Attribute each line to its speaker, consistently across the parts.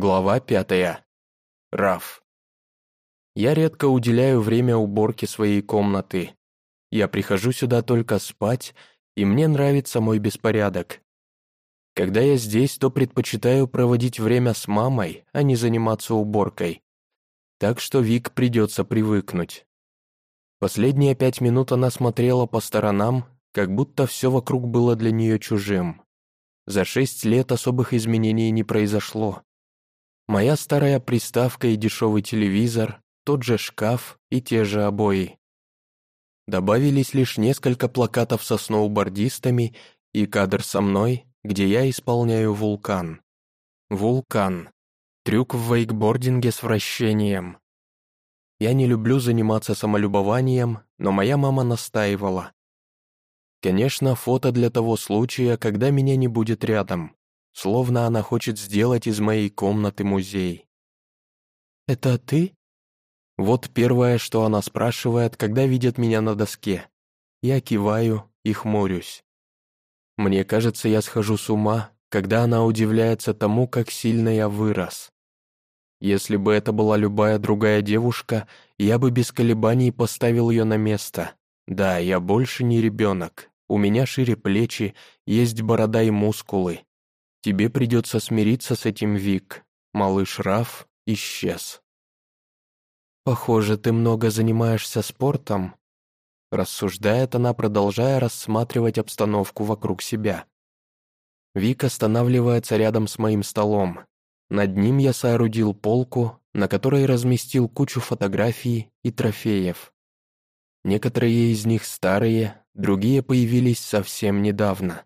Speaker 1: Глава пятая. Раф. Я редко уделяю время уборке своей комнаты. Я прихожу сюда только спать, и мне нравится мой беспорядок. Когда я здесь, то предпочитаю проводить время с мамой, а не заниматься уборкой. Так что Вик придется привыкнуть. Последние пять минут она смотрела по сторонам, как будто все вокруг было для нее чужим. За шесть лет особых изменений не произошло. Моя старая приставка и дешевый телевизор, тот же шкаф и те же обои. Добавились лишь несколько плакатов со сноубордистами и кадр со мной, где я исполняю вулкан. Вулкан. Трюк в вейкбординге с вращением. Я не люблю заниматься самолюбованием, но моя мама настаивала. Конечно, фото для того случая, когда меня не будет рядом словно она хочет сделать из моей комнаты музей. «Это ты?» Вот первое, что она спрашивает, когда видит меня на доске. Я киваю и хмурюсь. Мне кажется, я схожу с ума, когда она удивляется тому, как сильно я вырос. Если бы это была любая другая девушка, я бы без колебаний поставил ее на место. Да, я больше не ребенок. У меня шире плечи, есть борода и мускулы. Тебе придется смириться с этим, Вик. Малыш Раф исчез. «Похоже, ты много занимаешься спортом», рассуждает она, продолжая рассматривать обстановку вокруг себя. Вик останавливается рядом с моим столом. Над ним я соорудил полку, на которой разместил кучу фотографий и трофеев. Некоторые из них старые, другие появились совсем недавно.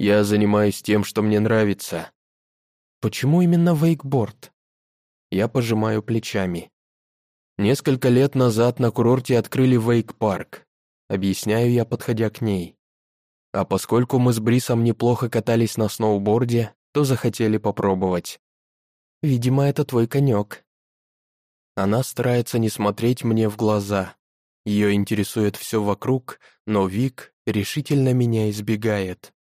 Speaker 1: Я занимаюсь тем, что мне нравится. Почему именно вейкборд? Я пожимаю плечами. Несколько лет назад на курорте открыли вейк-парк. Объясняю я, подходя к ней. А поскольку мы с Брисом неплохо катались на сноуборде, то захотели попробовать. Видимо, это твой конек. Она старается не смотреть мне в глаза. Ее интересует все вокруг, но Вик решительно меня избегает.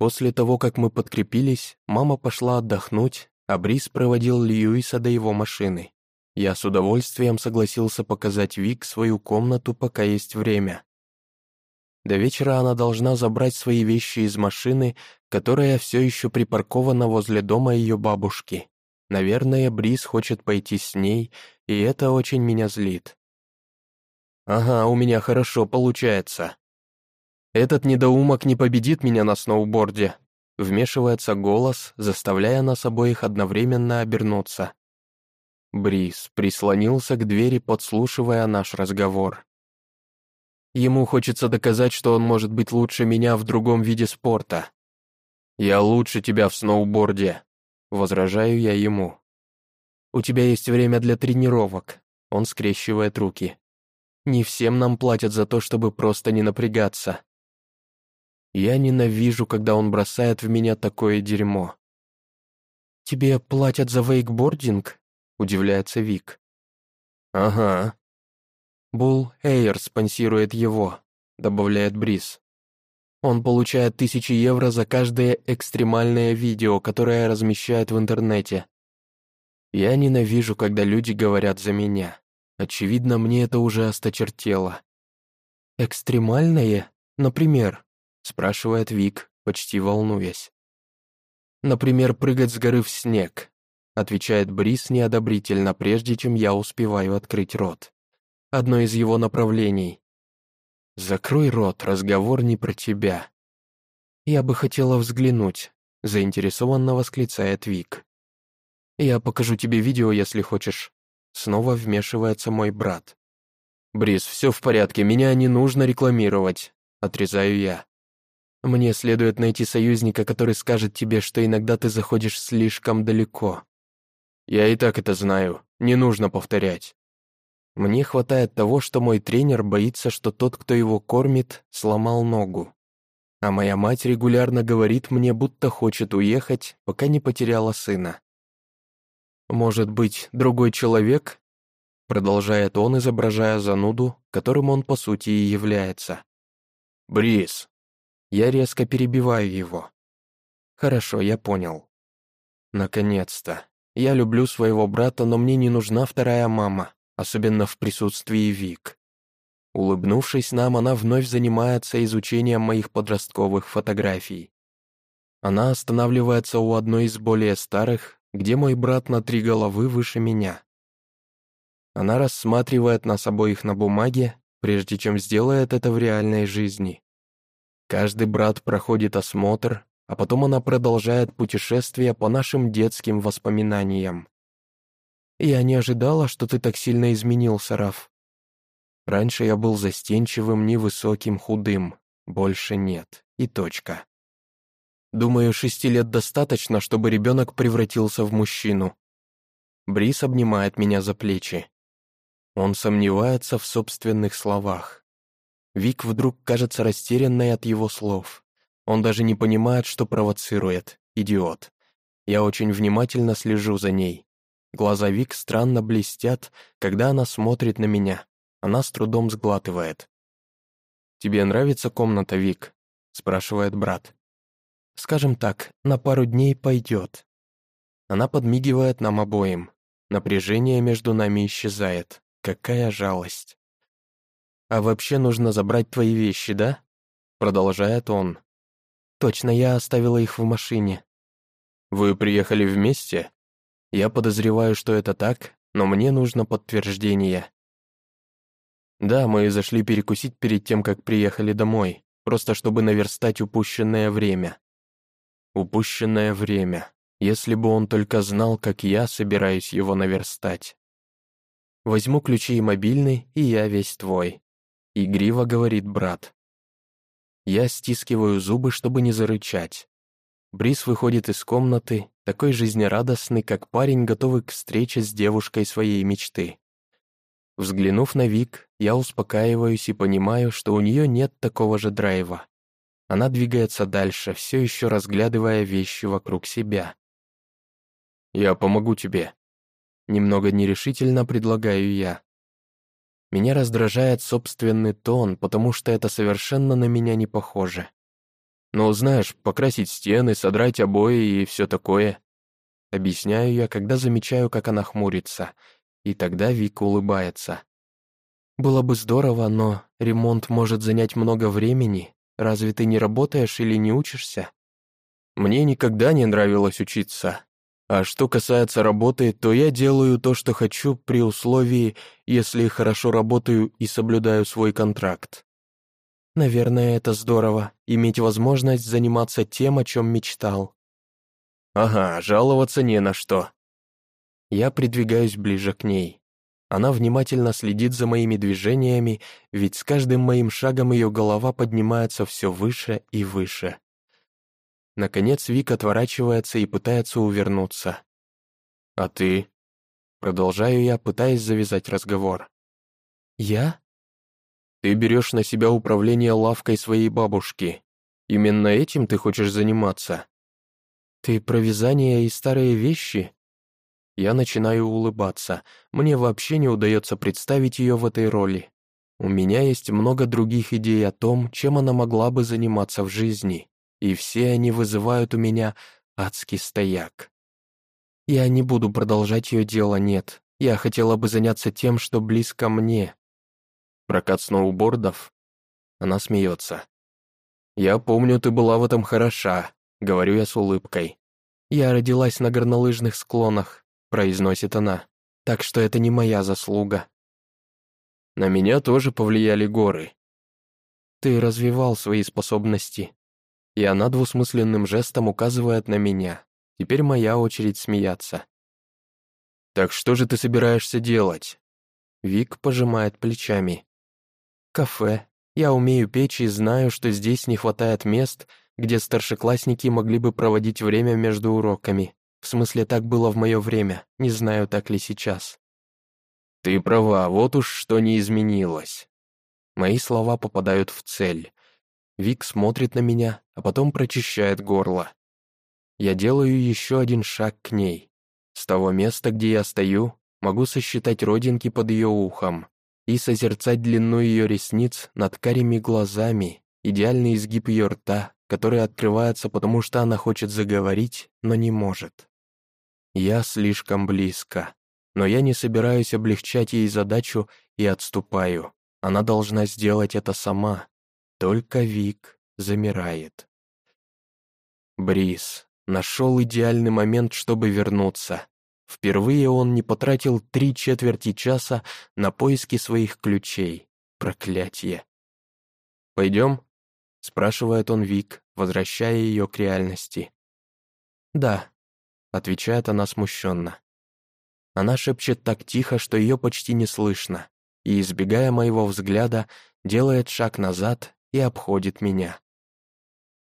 Speaker 1: После того, как мы подкрепились, мама пошла отдохнуть, а Брис проводил Льюиса до его машины. Я с удовольствием согласился показать Вик свою комнату, пока есть время. До вечера она должна забрать свои вещи из машины, которая все еще припаркована возле дома ее бабушки. Наверное, Брис хочет пойти с ней, и это очень меня злит. «Ага, у меня хорошо получается», «Этот недоумок не победит меня на сноуборде», вмешивается голос, заставляя нас обоих одновременно обернуться. Брис прислонился к двери, подслушивая наш разговор. Ему хочется доказать, что он может быть лучше меня в другом виде спорта. «Я лучше тебя в сноуборде», — возражаю я ему. «У тебя есть время для тренировок», — он скрещивает руки. «Не всем нам платят за то, чтобы просто не напрягаться. Я ненавижу, когда он бросает в меня такое дерьмо. «Тебе платят за вейкбординг?» — удивляется Вик. «Ага». «Булл Эйр спонсирует его», — добавляет Брис. Он получает тысячи евро за каждое экстремальное видео, которое размещает в интернете. Я ненавижу, когда люди говорят за меня. Очевидно, мне это уже осточертело. «Экстремальное? Например?» — спрашивает Вик, почти волнуясь. «Например, прыгать с горы в снег», — отвечает Брис неодобрительно, прежде чем я успеваю открыть рот. Одно из его направлений. «Закрой рот, разговор не про тебя». «Я бы хотела взглянуть», — заинтересованно восклицает Вик. «Я покажу тебе видео, если хочешь». Снова вмешивается мой брат. «Брис, все в порядке, меня не нужно рекламировать», — отрезаю я. Мне следует найти союзника, который скажет тебе, что иногда ты заходишь слишком далеко. Я и так это знаю, не нужно повторять. Мне хватает того, что мой тренер боится, что тот, кто его кормит, сломал ногу. А моя мать регулярно говорит мне, будто хочет уехать, пока не потеряла сына. «Может быть, другой человек?» Продолжает он, изображая зануду, которым он по сути и является. «Брис, я резко перебиваю его. Хорошо, я понял. Наконец-то. Я люблю своего брата, но мне не нужна вторая мама, особенно в присутствии Вик. Улыбнувшись нам, она вновь занимается изучением моих подростковых фотографий. Она останавливается у одной из более старых, где мой брат на три головы выше меня. Она рассматривает нас обоих на бумаге, прежде чем сделает это в реальной жизни. Каждый брат проходит осмотр, а потом она продолжает путешествие по нашим детским воспоминаниям. «Я не ожидала, что ты так сильно изменился, Раф. Раньше я был застенчивым, невысоким, худым. Больше нет. И точка. Думаю, шести лет достаточно, чтобы ребенок превратился в мужчину. Брис обнимает меня за плечи. Он сомневается в собственных словах. Вик вдруг кажется растерянной от его слов. Он даже не понимает, что провоцирует. Идиот. Я очень внимательно слежу за ней. Глаза Вик странно блестят, когда она смотрит на меня. Она с трудом сглатывает. «Тебе нравится комната, Вик?» — спрашивает брат. «Скажем так, на пару дней пойдет». Она подмигивает нам обоим. Напряжение между нами исчезает. Какая жалость. «А вообще нужно забрать твои вещи, да?» Продолжает он. «Точно, я оставила их в машине». «Вы приехали вместе?» Я подозреваю, что это так, но мне нужно подтверждение. Да, мы зашли перекусить перед тем, как приехали домой, просто чтобы наверстать упущенное время. Упущенное время. Если бы он только знал, как я собираюсь его наверстать. Возьму ключи и мобильный, и я весь твой. Игриво говорит брат. Я стискиваю зубы, чтобы не зарычать. Брис выходит из комнаты, такой жизнерадостный, как парень, готовый к встрече с девушкой своей мечты. Взглянув на Вик, я успокаиваюсь и понимаю, что у нее нет такого же драйва. Она двигается дальше, все еще разглядывая вещи вокруг себя. «Я помогу тебе», — немного нерешительно предлагаю я. Меня раздражает собственный тон, потому что это совершенно на меня не похоже. Ну, знаешь, покрасить стены, содрать обои и все такое. Объясняю я, когда замечаю, как она хмурится — и тогда Вика улыбается. «Было бы здорово, но ремонт может занять много времени. Разве ты не работаешь или не учишься?» «Мне никогда не нравилось учиться. А что касается работы, то я делаю то, что хочу, при условии, если хорошо работаю и соблюдаю свой контракт. Наверное, это здорово, иметь возможность заниматься тем, о чем мечтал. Ага, жаловаться не на что. Я придвигаюсь ближе к ней. Она внимательно следит за моими движениями, ведь с каждым моим шагом ее голова поднимается все выше и выше. Наконец Вик отворачивается и пытается увернуться. «А ты?» Продолжаю я, пытаясь завязать разговор. «Я?» «Ты берешь на себя управление лавкой своей бабушки. Именно этим ты хочешь заниматься?» «Ты про вязание и старые вещи?» Я начинаю улыбаться. Мне вообще не удается представить ее в этой роли. У меня есть много других идей о том, чем она могла бы заниматься в жизни, и все они вызывают у меня адский стояк. Я не буду продолжать ее дело, нет. Я хотела бы заняться тем, что близко мне. Прокат сноубордов? Она смеется. «Я помню, ты была в этом хороша», — говорю я с улыбкой. Я родилась на горнолыжных склонах, произносит она, так что это не моя заслуга. На меня тоже повлияли горы. Ты развивал свои способности. И она двусмысленным жестом указывает на меня. Теперь моя очередь смеяться. «Так что же ты собираешься делать?» Вик пожимает плечами. «Кафе. Я умею печь и знаю, что здесь не хватает мест, где старшеклассники могли бы проводить время между уроками. В смысле, так было в мое время, не знаю, так ли сейчас. Ты права, вот уж что не изменилось. Мои слова попадают в цель. Вик смотрит на меня, а потом прочищает горло. Я делаю еще один шаг к ней. С того места, где я стою, могу сосчитать родинки под ее ухом и созерцать длину ее ресниц над карими глазами, идеальный изгиб ее рта, который открывается, потому что она хочет заговорить, но не может. Я слишком близко. Но я не собираюсь облегчать ей задачу и отступаю. Она должна сделать это сама. Только Вик замирает. Брис нашел идеальный момент, чтобы вернуться. Впервые он не потратил три четверти часа на поиски своих ключей. Проклятье. «Пойдем?» — спрашивает он Вик, возвращая ее к реальности. «Да», — отвечает она смущенно. Она шепчет так тихо, что ее почти не слышно, и, избегая моего взгляда, делает шаг назад и обходит меня.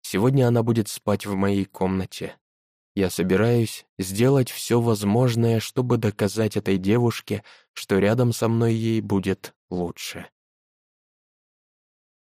Speaker 1: Сегодня она будет спать в моей комнате. Я собираюсь сделать все возможное, чтобы доказать этой девушке, что рядом со мной ей будет лучше.